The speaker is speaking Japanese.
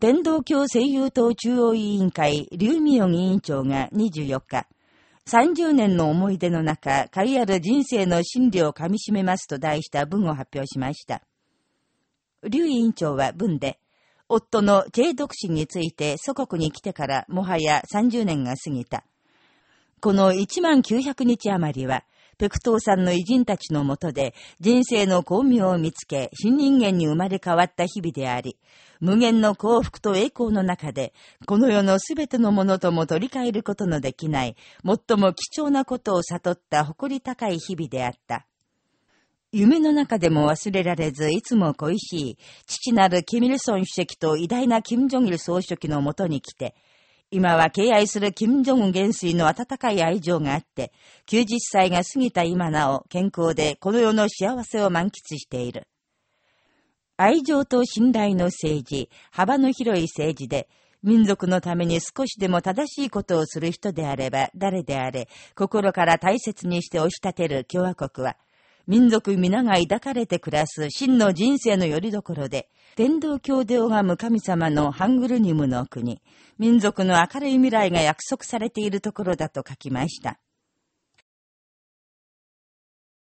天道教声優党中央委員会、劉美ヨ委員長が24日、30年の思い出の中、狩ある人生の真理を噛み締めますと題した文を発表しました。劉委員長は文で、夫のチェイ独身について祖国に来てからもはや30年が過ぎた。この1万900日余りは、ペクトーさんの偉人たちのもとで人生の巧妙を見つけ、新人間に生まれ変わった日々であり、無限の幸福と栄光の中で、この世のすべてのものとも取り替えることのできない、最も貴重なことを悟った誇り高い日々であった。夢の中でも忘れられず、いつも恋しい、父なるキミルソン主席と偉大なキム・ジョギル総書記のもとに来て、今は敬愛する金正恩元帥の温かい愛情があって、90歳が過ぎた今なお健康でこの世の幸せを満喫している。愛情と信頼の政治、幅の広い政治で、民族のために少しでも正しいことをする人であれば誰であれ、心から大切にして押し立てる共和国は、民族皆が抱かれて暮らす真の人生の拠り所で、天道教で拝む神様のハングルニムの国、民族の明るい未来が約束されているところだと書きました。